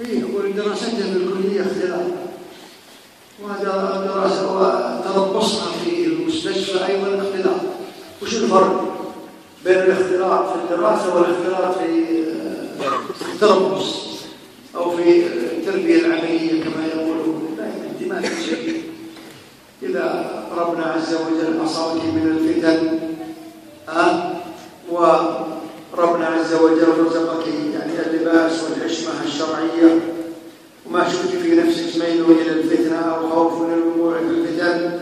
اي يقول دراستها في الكلية اختلاف وهذا دراسة وتربصها في المستشفى أيضا اختلاف وش الفرق بين الاختلاط في الدراسة والاختلاط في التربص أو في التربية العملية كما يقولون؟ لا يمكن ما في شيء. إذا ربنا عز وجل اصابك من الفتن ها؟ وربنا عز وجل رزقك يعني اللباس والحشمه الشرعية. وما شفت في نفسك ميل إلى الفتنة أو خوف من الوقوع في الفتن.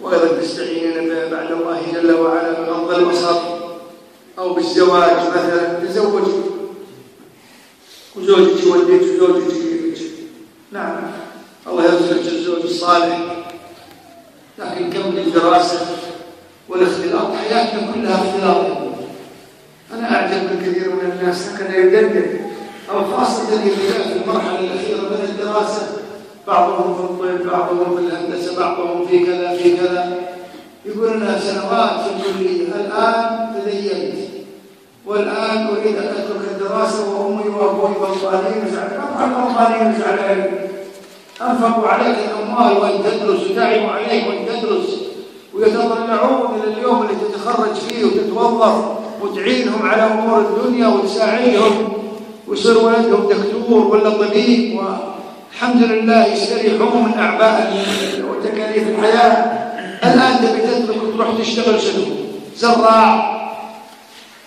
وأيضا تستعينين بعد الله جل وعلا بغض البصر أو بالزواج مثلا. تزوجي. وزوجك يوديك وزوجك يجيبك نعم. الله يرزقك الزوج الصالح. لكن كم الدراسه والاختلاط؟ حياتنا كلها اختلاط. أنا اعجب بالكثير من الناس هكذا يدندن. أو خاصة اذا في المرحلة الأخيرة من الدراسة. بعضهم في الطب بعضهم في الهندسة بعضهم في كذا في كذا. يقول لنا سنوات في الكلية الآن تدينت. والآن أريد أن أترك الدراسة وأمي وأبوي غضبانين وزعلانين طبعا غضبانين وزعلانين انفقوا عليك الأموال وأن تدرس وتعبوا عليك وأن تدرس. ويتطلعون إلى اليوم اللي تتخرج فيه وتتوظف وتعينهم على أمور الدنيا وتساعدهم. ويصير ولدهم دكتور ولا طبيب والحمد لله يستريحون من أعباء وتكاليف الحياة. الآن تبي تترك وتروح تشتغل شنو؟ زراع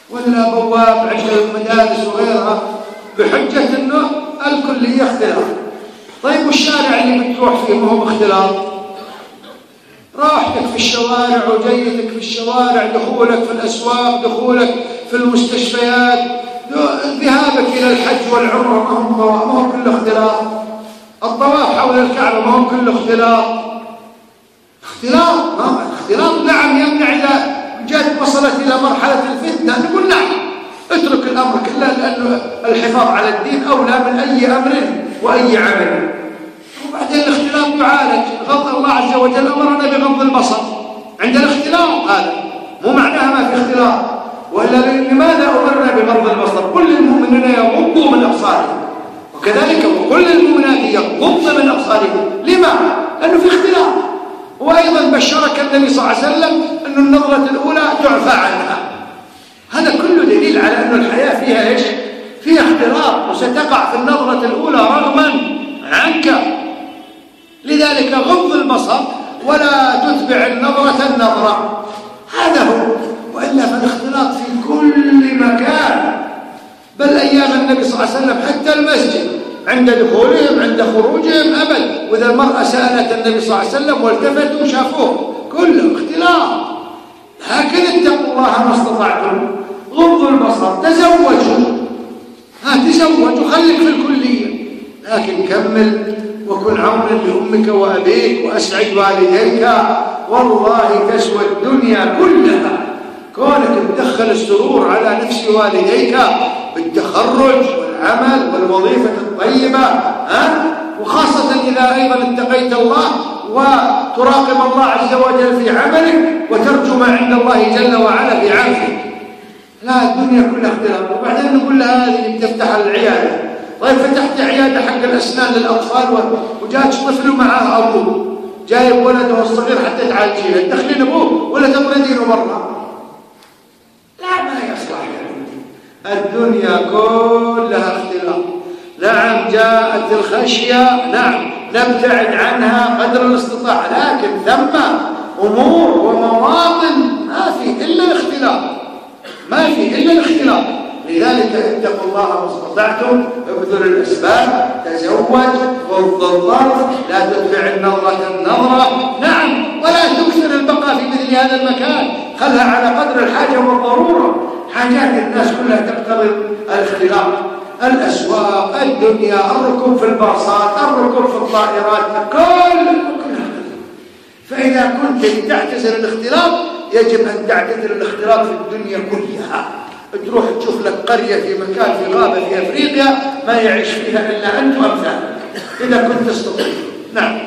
ولا بواب عند المدارس وغيرها بحجة إنه الكلية اختلاف طيب والشارع اللي بتروح فيه ما هو اختلاط راحتك في الشوارع وجيتك في الشوارع دخولك في الأسواق دخولك في المستشفيات. الحج والعمرة ما هو ما هو كله اختلاط الطواف حول الكعبة ما هو كله اختلاط اختلاط اختلاط نعم يمنع إذا جاءت وصلت إلى مرحلة الفتنة. نقول نعم اترك الأمر كله لأنه الحفاظ على الدين أولى من أي أمر وأي عمل. وبعدين الاختلاط يعالج غض الله عز وجل أمرنا بغض البصر. عند الاختلاط هذا مو معناها ما في اختلاط وإلا لماذا أمرنا بغض البصر؟ كل يغضوا من أبصارهم. وكذلك كل المؤمنات يغضن من أبصارهم. لما؟ لأنه في اختلاط وأيضا بشرك النبي صلى الله عليه وسلم أن النظرة الأولى تعفى عنها. هذا كله دليل على أن الحياة فيها إيش؟ فيها اختلاط وستقع في النظرة الأولى رغما عنك. لذلك غض البصر ولا تتبع النظرة النظرة هذا هو وإلا فالاختلاط في كل مكان بل أيام النبي صلى الله عليه وسلم حتى المسجد عند دخولهم عند خروجهم أبد. وإذا المرأة سألت النبي صلى الله عليه وسلم والتفتوا شافوه كله اختلاط. هكذا اتقوا الله ما استطعتم. غضوا البصر تزوجوا. ها تزوجوا خليك في الكلية. لكن كمل وكن عونا لأمك وأبيك وأسعد والديك. والله تسوى الدنيا كلها. كونك تدخل السرور على نفس والديك بالتخرج والعمل والوظيفة الطيبة ها؟ وخاصة إذا أيضا اتقيت الله وتراقب الله عز وجل في عملك وترجو ما عند الله جل وعلا في عافيك لا الدنيا كلها اختلاف. وبعدين نقول لها هذه بتفتح العيادة. طيب فتحت عيادة حق الأسنان للأطفال وجاك طفل ومعاه أبوه. جايب ولده الصغير حتى تعالجينه تدخلين أبوه ولا تطردينه برا. لا ما يصلح. الدنيا كلها اختلاف. نعم جاءت الخشية نعم نبتعد عنها قدر الاستطاعة لكن ثم أمور ومواطن ما في إلا الاختلاف. ما في إلا الاختلاف. لذلك اتقوا الله ما استطعتم ابذلوا الاسباب تزوج غض الظرف لا تتبع النظرة النظرة. نعم ولا تكثر البقاء في مثل هذا المكان. خلها على قدر الحاجة والضرورة. حاجات الناس كلها تقتضي الاختلاف الأسواق الدنيا الركوب في الباصات الركوب في الطائرات كل فإذا كنت تعتذر الاختلاط يجب أن تعتذر الاختلاط في الدنيا كلها. تروح تشوف لك قرية في مكان في غابة في أفريقيا ما يعيش فيها إلا أنت وأمثالك. إذا كنت تستطيع. نعم.